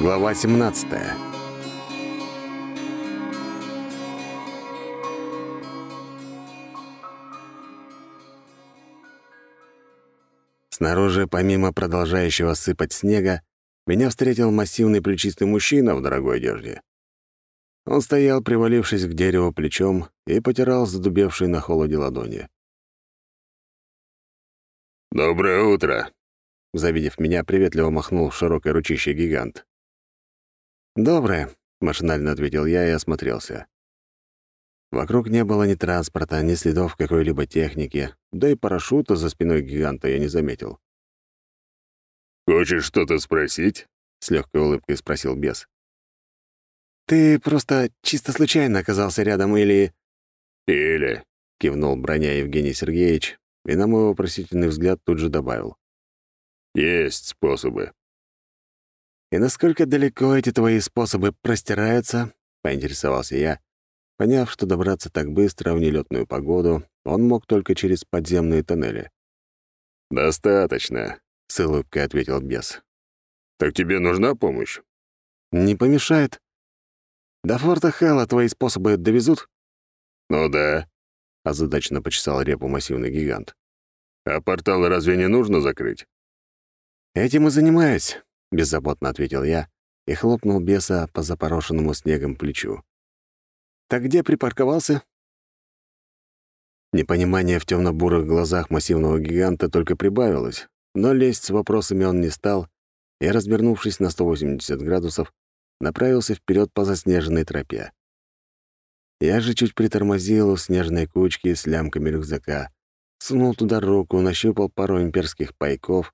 Глава 17 Снаружи, помимо продолжающего сыпать снега, меня встретил массивный плечистый мужчина в дорогой одежде. Он стоял, привалившись к дереву плечом, и потирал задубевшие на холоде ладони. «Доброе утро!» Завидев меня, приветливо махнул широкой ручищей гигант. «Доброе», — машинально ответил я и осмотрелся. Вокруг не было ни транспорта, ни следов какой-либо техники, да и парашюта за спиной гиганта я не заметил. «Хочешь что-то спросить?» — с легкой улыбкой спросил бес. «Ты просто чисто случайно оказался рядом или...» «Или...» — кивнул броня Евгений Сергеевич, и на мой вопросительный взгляд тут же добавил. «Есть способы». «И насколько далеко эти твои способы простираются?» — поинтересовался я, поняв, что добраться так быстро в нелетную погоду он мог только через подземные тоннели. «Достаточно», — с улыбкой ответил бес. «Так тебе нужна помощь?» «Не помешает. До форта Хэлла твои способы довезут?» «Ну да», — озадаченно почесал репу массивный гигант. «А порталы разве не нужно закрыть?» «Этим и занимаюсь. — беззаботно ответил я и хлопнул беса по запорошенному снегом плечу. «Так где припарковался?» Непонимание в темно-бурых глазах массивного гиганта только прибавилось, но лезть с вопросами он не стал и, развернувшись на 180 градусов, направился вперед по заснеженной тропе. Я же чуть притормозил у снежной кучки с лямками рюкзака, сунул туда руку, нащупал пару имперских пайков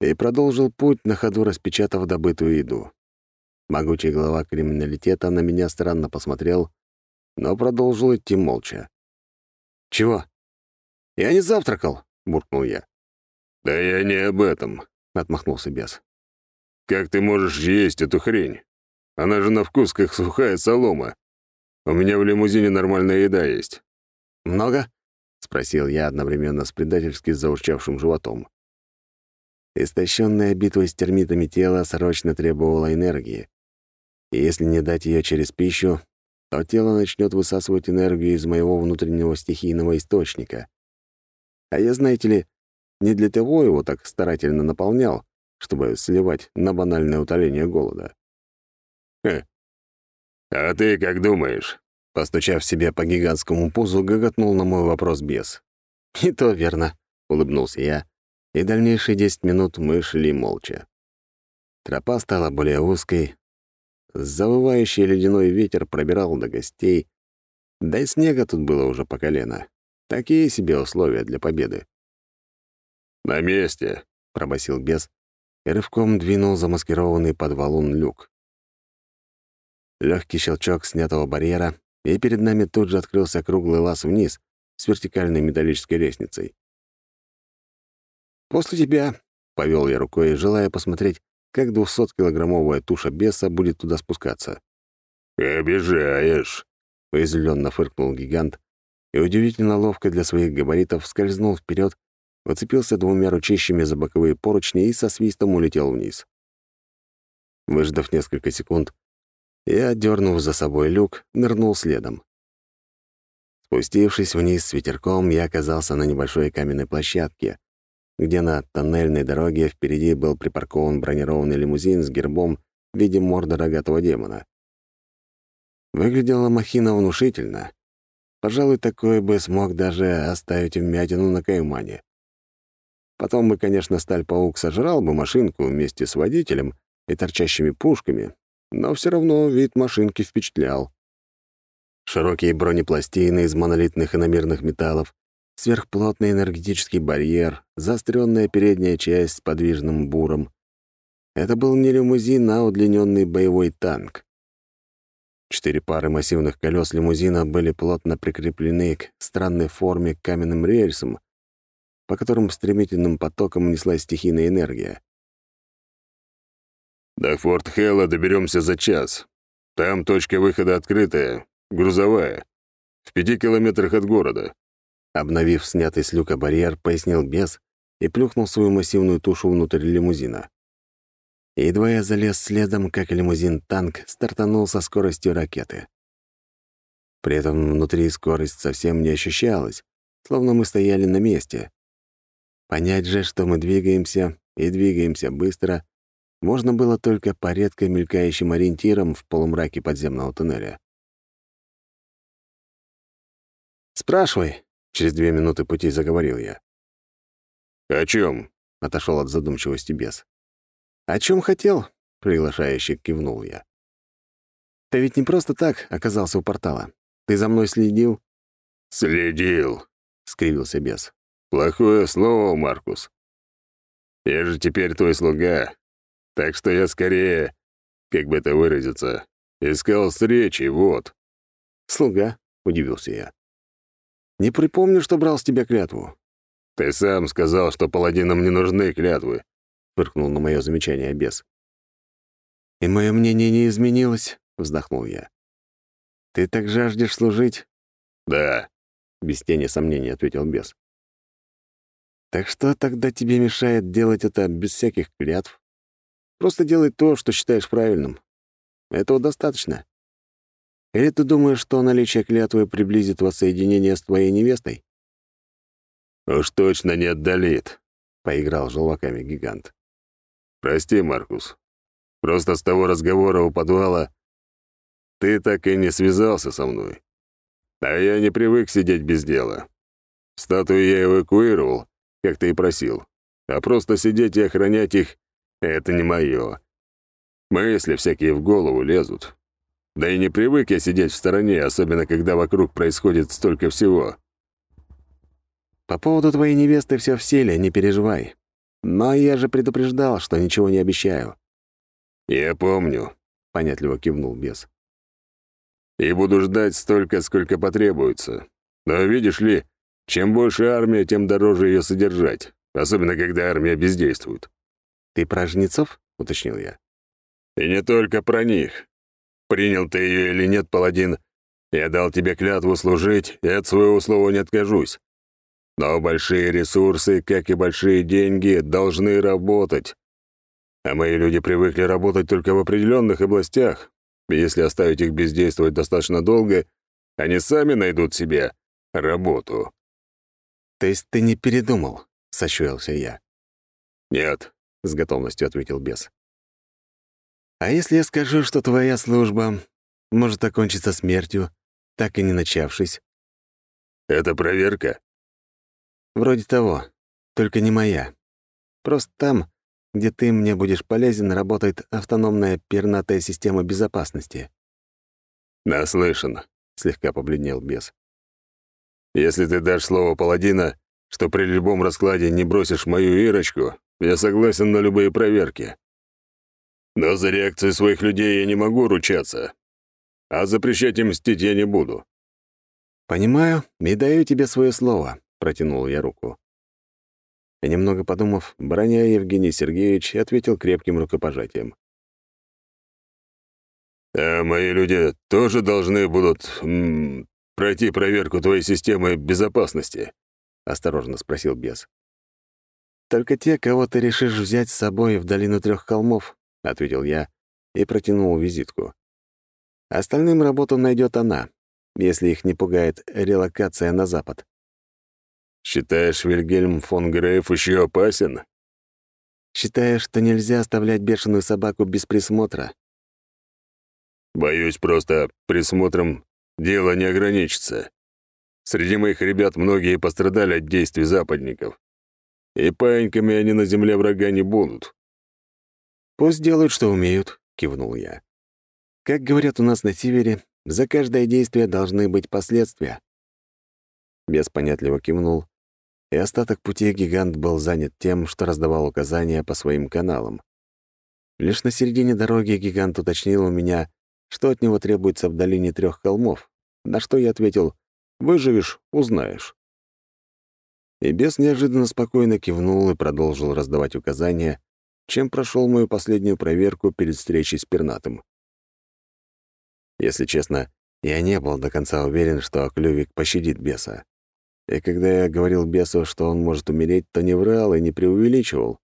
и продолжил путь, на ходу распечатав добытую еду. Могучий глава криминалитета на меня странно посмотрел, но продолжил идти молча. «Чего?» «Я не завтракал», — буркнул я. «Да я не об этом», — отмахнулся бес. «Как ты можешь есть эту хрень? Она же на вкус как сухая солома. У меня в лимузине нормальная еда есть». «Много?» — спросил я одновременно с предательски заурчавшим животом. Истощенное битвой с термитами тело срочно требовало энергии. И если не дать ее через пищу, то тело начнет высасывать энергию из моего внутреннего стихийного источника. А я, знаете ли, не для того его так старательно наполнял, чтобы сливать на банальное утоление голода. «Хе. А ты как думаешь?» Постучав себе по гигантскому пузу, гоготнул на мой вопрос бес. «И то верно», — улыбнулся я, и дальнейшие десять минут мы шли молча. Тропа стала более узкой, завывающий ледяной ветер пробирал до гостей, да и снега тут было уже по колено. Такие себе условия для победы. «На месте», — пробасил бес и рывком двинул замаскированный под валун люк. Легкий щелчок снятого барьера, и перед нами тут же открылся круглый лаз вниз с вертикальной металлической лестницей. «После тебя», — повел я рукой, желая посмотреть, как двухсоткилограммовая туша беса будет туда спускаться. «Обижаешь», — уязвленно фыркнул гигант и удивительно ловко для своих габаритов скользнул вперед, выцепился двумя ручищами за боковые поручни и со свистом улетел вниз. Выждав несколько секунд, я, дернув за собой люк, нырнул следом. Спустившись вниз с ветерком, я оказался на небольшой каменной площадке, где на тоннельной дороге впереди был припаркован бронированный лимузин с гербом в виде морда рогатого демона. Выглядела махина внушительно. Пожалуй, такой бы смог даже оставить вмятину на каймане. Потом бы, конечно, Сталь-паук сожрал бы машинку вместе с водителем и торчащими пушками, но все равно вид машинки впечатлял. Широкие бронепластины из монолитных иномерных металлов, сверхплотный энергетический барьер, заостренная передняя часть с подвижным буром. Это был не лимузин, а удлиненный боевой танк. Четыре пары массивных колес лимузина были плотно прикреплены к странной форме каменным рельсам, по которым стремительным потоком неслась стихийная энергия. «До Форт Хэлла доберемся за час. Там точка выхода открытая, грузовая, в пяти километрах от города. Обновив снятый с люка барьер, пояснил бес и плюхнул свою массивную тушу внутрь лимузина. И едва я залез следом, как лимузин-танк стартанул со скоростью ракеты. При этом внутри скорость совсем не ощущалась, словно мы стояли на месте. Понять же, что мы двигаемся, и двигаемся быстро, можно было только по редко мелькающим ориентирам в полумраке подземного туннеля. «Спрашивай», — через две минуты пути заговорил я. «О чем? отошел от задумчивости бес. «О чем хотел?» — приглашающе кивнул я. «Ты ведь не просто так оказался у портала. Ты за мной следил?» «Следил», — скривился бес. «Плохое слово, Маркус. Я же теперь твой слуга, так что я скорее, как бы это выразиться, искал встречи, вот». «Слуга?» — удивился я. «Не припомню, что брал с тебя клятву». «Ты сам сказал, что паладинам не нужны клятвы», — фыркнул на мое замечание бес. «И мое мнение не изменилось», — вздохнул я. «Ты так жаждешь служить?» «Да», — без тени сомнений ответил бес. «Так что тогда тебе мешает делать это без всяких клятв? Просто делай то, что считаешь правильным. Этого достаточно. Или ты думаешь, что наличие клятвы приблизит воссоединение с твоей невестой?» «Уж точно не отдалит», — поиграл желваками гигант. «Прости, Маркус. Просто с того разговора у подвала ты так и не связался со мной. А я не привык сидеть без дела. Статую я эвакуировал, как ты и просил. А просто сидеть и охранять их — это не мое. Мысли всякие в голову лезут. Да и не привык я сидеть в стороне, особенно когда вокруг происходит столько всего. По поводу твоей невесты все в силе, не переживай. Но я же предупреждал, что ничего не обещаю. Я помню, — понятливо кивнул бес и буду ждать столько, сколько потребуется. Но видишь ли, чем больше армия, тем дороже ее содержать, особенно когда армия бездействует». «Ты про жнецов?» — уточнил я. «И не только про них. Принял ты ее или нет, паладин, я дал тебе клятву служить, и от своего слова не откажусь. Но большие ресурсы, как и большие деньги, должны работать. А мои люди привыкли работать только в определенных областях, если оставить их бездействовать достаточно долго, они сами найдут себе работу. «То есть ты не передумал?» — сощурился я. «Нет», — с готовностью ответил бес. «А если я скажу, что твоя служба может окончиться смертью, так и не начавшись?» «Это проверка?» «Вроде того, только не моя. Просто там где ты мне будешь полезен, работает автономная пернатая система безопасности». «Наслышан», — слегка побледнел бес. «Если ты дашь слово паладина, что при любом раскладе не бросишь мою Ирочку, я согласен на любые проверки. Но за реакцию своих людей я не могу ручаться, а запрещать им мстить я не буду». «Понимаю и даю тебе свое слово», — протянул я руку. И немного подумав, броня Евгений Сергеевич ответил крепким рукопожатием. «А мои люди тоже должны будут -м, пройти проверку твоей системы безопасности?» — осторожно спросил бес. «Только те, кого ты решишь взять с собой в долину трех холмов», — ответил я и протянул визитку. «Остальным работу найдет она, если их не пугает релокация на запад». Считаешь, Вильгельм фон Грейф еще опасен? Считаешь, что нельзя оставлять бешеную собаку без присмотра? Боюсь, просто присмотром дело не ограничится. Среди моих ребят многие пострадали от действий западников. И паиньками они на земле врага не будут. «Пусть делают, что умеют», — кивнул я. «Как говорят у нас на севере, за каждое действие должны быть последствия». Бес понятливо кивнул и остаток пути гигант был занят тем, что раздавал указания по своим каналам. Лишь на середине дороги гигант уточнил у меня, что от него требуется в долине трех холмов, на что я ответил «Выживешь — узнаешь». И бес неожиданно спокойно кивнул и продолжил раздавать указания, чем прошел мою последнюю проверку перед встречей с пернатым. Если честно, я не был до конца уверен, что Клювик пощадит беса. И когда я говорил бесу, что он может умереть, то не врал и не преувеличивал.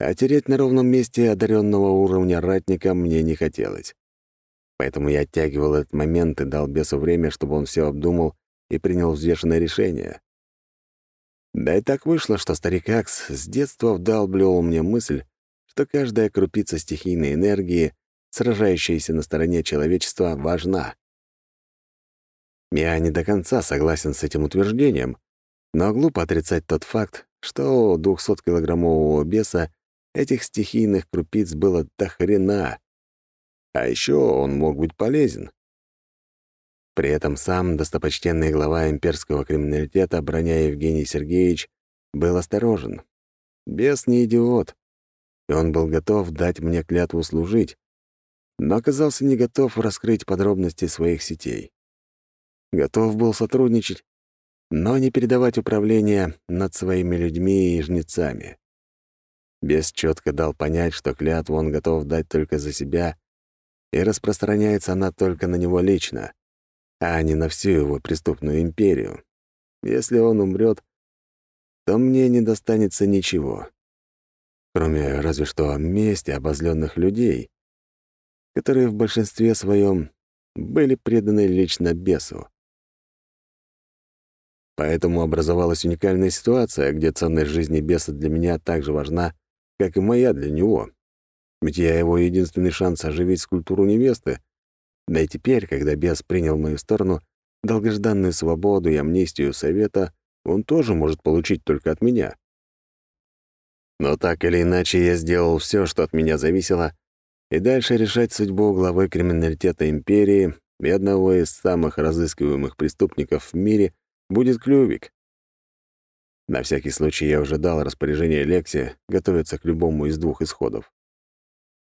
А тереть на ровном месте одаренного уровня ратника мне не хотелось. Поэтому я оттягивал этот момент и дал бесу время, чтобы он все обдумал и принял взвешенное решение. Да и так вышло, что старик Акс с детства вдалбливал мне мысль, что каждая крупица стихийной энергии, сражающаяся на стороне человечества, важна. Я не до конца согласен с этим утверждением, но глупо отрицать тот факт, что у 200-килограммового беса этих стихийных крупиц было до хрена. А еще он мог быть полезен. При этом сам достопочтенный глава имперского криминалитета Броня Евгений Сергеевич был осторожен. Бес не идиот, и он был готов дать мне клятву служить, но оказался не готов раскрыть подробности своих сетей. Готов был сотрудничать, но не передавать управление над своими людьми и жнецами. Бес четко дал понять, что клятву он готов дать только за себя, и распространяется она только на него лично, а не на всю его преступную империю. Если он умрет, то мне не достанется ничего, кроме разве что мести обозленных людей, которые в большинстве своем были преданы лично бесу. Поэтому образовалась уникальная ситуация, где ценность жизни беса для меня так же важна, как и моя для него. Ведь я его единственный шанс оживить скульптуру невесты. Да и теперь, когда бес принял мою сторону, долгожданную свободу и амнистию совета он тоже может получить только от меня. Но так или иначе я сделал все, что от меня зависело, и дальше решать судьбу главы криминалитета империи и одного из самых разыскиваемых преступников в мире будет Клювик. На всякий случай я уже дал распоряжение Лексе готовиться к любому из двух исходов.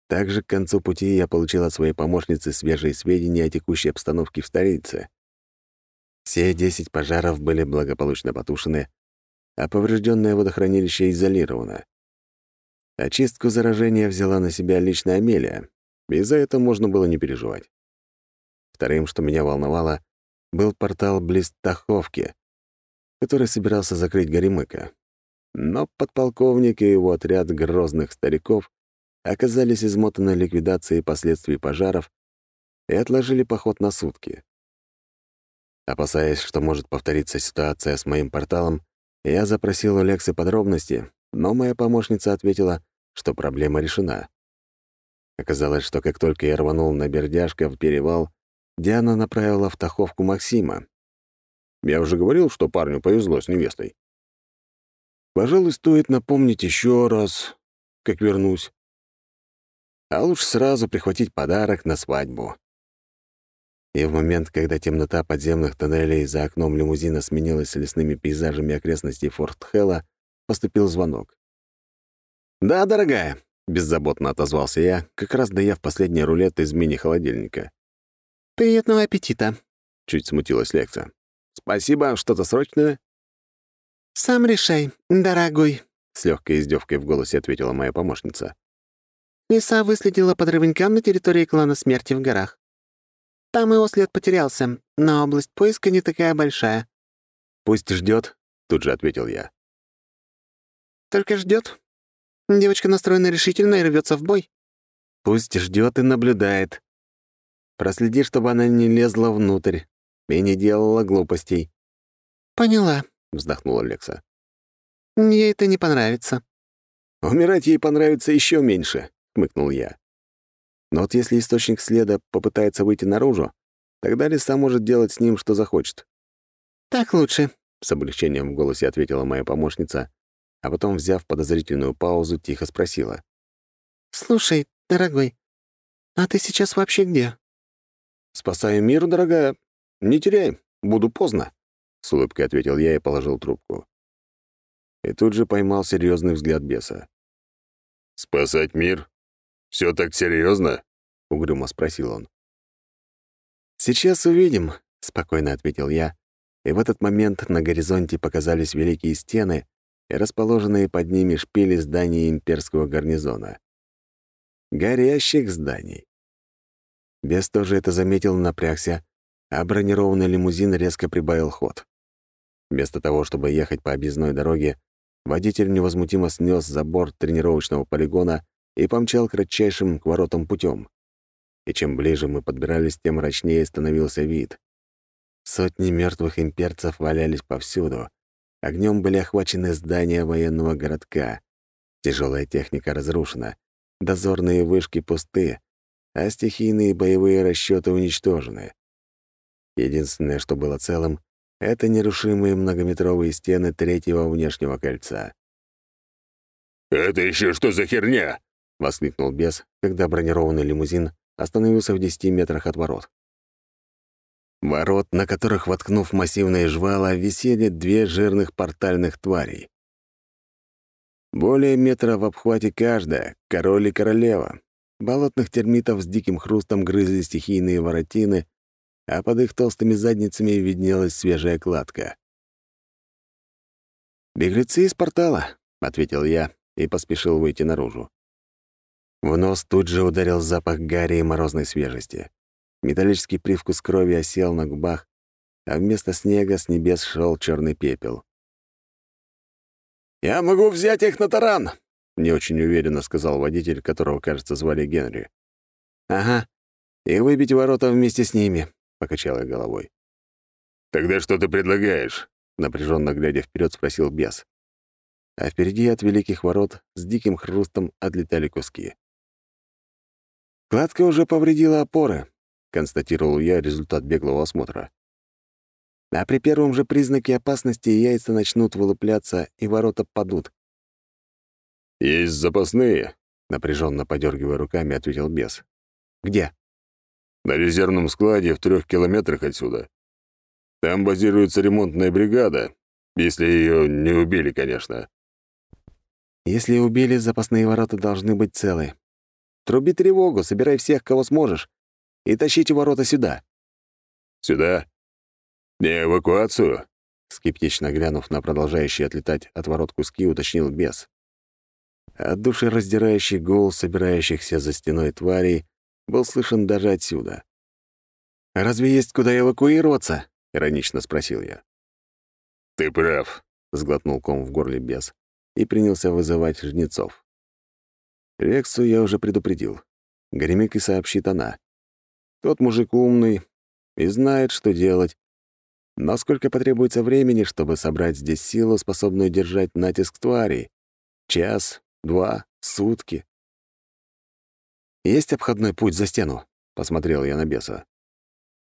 Также к концу пути я получил от своей помощницы свежие сведения о текущей обстановке в столице. Все десять пожаров были благополучно потушены, а поврежденное водохранилище изолировано. Очистку заражения взяла на себя лично Амелия, и за это можно было не переживать. Вторым, что меня волновало, был портал близ Таховки, который собирался закрыть Горемыка. Но подполковник и его отряд грозных стариков оказались измотаны ликвидацией последствий пожаров и отложили поход на сутки. Опасаясь, что может повториться ситуация с моим порталом, я запросил у Лексы подробности, но моя помощница ответила, что проблема решена. Оказалось, что как только я рванул на Бердяшка в перевал, Диана направила в Таховку Максима. Я уже говорил, что парню повезло с невестой. Пожалуй, стоит напомнить еще раз, как вернусь. А лучше сразу прихватить подарок на свадьбу. И в момент, когда темнота подземных тоннелей за окном лимузина сменилась лесными пейзажами окрестностей Форт Хэлла, поступил звонок. «Да, дорогая», — беззаботно отозвался я, как раз доев последний рулет из мини-холодильника. «Приятного аппетита», — чуть смутилась Лекса. «Спасибо, что-то срочное?» «Сам решай, дорогой», — с легкой издевкой в голосе ответила моя помощница. Лиса выследила подрывника на территории клана смерти в горах. Там его след потерялся, но область поиска не такая большая. «Пусть ждет, тут же ответил я. «Только ждет. Девочка настроена решительно и рвется в бой». «Пусть ждет и наблюдает. Проследи, чтобы она не лезла внутрь и не делала глупостей». «Поняла», — вздохнула Лекса. «Ей это не понравится». «Умирать ей понравится еще меньше», — хмыкнул я. «Но вот если источник следа попытается выйти наружу, тогда лиса может делать с ним, что захочет». «Так лучше», — с облегчением в голосе ответила моя помощница, а потом, взяв подозрительную паузу, тихо спросила. «Слушай, дорогой, а ты сейчас вообще где?» «Спасаю мир, дорогая. Не теряй, буду поздно», — с улыбкой ответил я и положил трубку. И тут же поймал серьезный взгляд беса. «Спасать мир? Все так серьезно? угрюмо спросил он. «Сейчас увидим», — спокойно ответил я, и в этот момент на горизонте показались великие стены и расположенные под ними шпили зданий имперского гарнизона. Горящих зданий. Бес тоже это заметил, напрягся, а бронированный лимузин резко прибавил ход. Вместо того, чтобы ехать по объездной дороге, Водитель невозмутимо снес забор тренировочного полигона и помчал кратчайшим к воротам путем. И чем ближе мы подбирались, тем мрачнее становился вид. Сотни мертвых имперцев валялись повсюду. Огнем были охвачены здания военного городка. Тяжелая техника разрушена, дозорные вышки пусты, а стихийные боевые расчеты уничтожены. Единственное, что было целым, — это нерушимые многометровые стены третьего внешнего кольца. «Это еще что за херня?» — воскликнул бес, когда бронированный лимузин остановился в десяти метрах от ворот. Ворот, на которых, воткнув массивные жвала, висели две жирных портальных тварей. Более метра в обхвате каждая, король и королева. Болотных термитов с диким хрустом грызли стихийные воротины, а под их толстыми задницами виднелась свежая кладка. «Беглецы из портала», — ответил я и поспешил выйти наружу. В нос тут же ударил запах гари и морозной свежести. Металлический привкус крови осел на губах, а вместо снега с небес шел черный пепел. «Я могу взять их на таран!» — не очень уверенно сказал водитель, которого, кажется, звали Генри. «Ага, и выбить ворота вместе с ними», — покачал я головой. «Тогда что ты предлагаешь?» — напряженно глядя вперед, спросил бес. А впереди от великих ворот с диким хрустом отлетали куски. «Кладка уже повредила опоры», — констатировал я результат беглого осмотра. «А при первом же признаке опасности яйца начнут вылупляться, и ворота падут». «Есть запасные», — напряженно подергивая руками, ответил бес. «Где?» «На резервном складе в трех километрах отсюда. Там базируется ремонтная бригада, если ее не убили, конечно». «Если убили, запасные ворота должны быть целы. Труби тревогу, собирай всех, кого сможешь, и тащите ворота сюда». «Сюда? Не эвакуацию?» Скептично глянув на продолжающие отлетать от ворот куски, уточнил бес. От душераздирающий гул собирающихся за стеной тварей был слышен даже отсюда. «Разве есть куда эвакуироваться?» — иронично спросил я. «Ты прав», — сглотнул ком в горле бес и принялся вызывать жнецов. Рексу я уже предупредил. Горемыке сообщит она. Тот мужик умный и знает, что делать. Но сколько потребуется времени, чтобы собрать здесь силу, способную держать натиск тварей? Час, два, сутки. «Есть обходной путь за стену?» — посмотрел я на беса.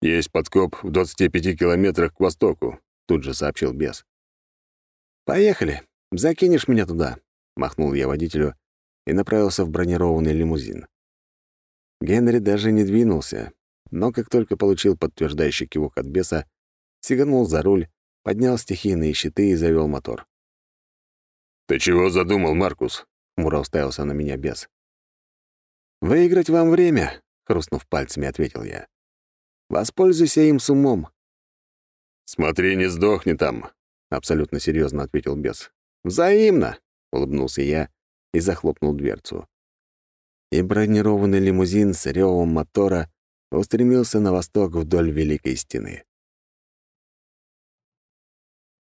«Есть подкоп в 25 километрах к востоку», — тут же сообщил бес. «Поехали. Закинешь меня туда», — махнул я водителю и направился в бронированный лимузин. Генри даже не двинулся, но как только получил подтверждающий кивок от беса, сиганул за руль, поднял стихийные щиты и завел мотор. «Ты чего задумал, Маркус?» — хмуро уставился на меня бес. «Выиграть вам время», — хрустнув пальцами, ответил я. «Воспользуйся им с умом». «Смотри, не сдохни там», — абсолютно серьезно ответил бес. «Взаимно», — улыбнулся я и захлопнул дверцу. И бронированный лимузин с ревом мотора устремился на восток вдоль Великой Стены.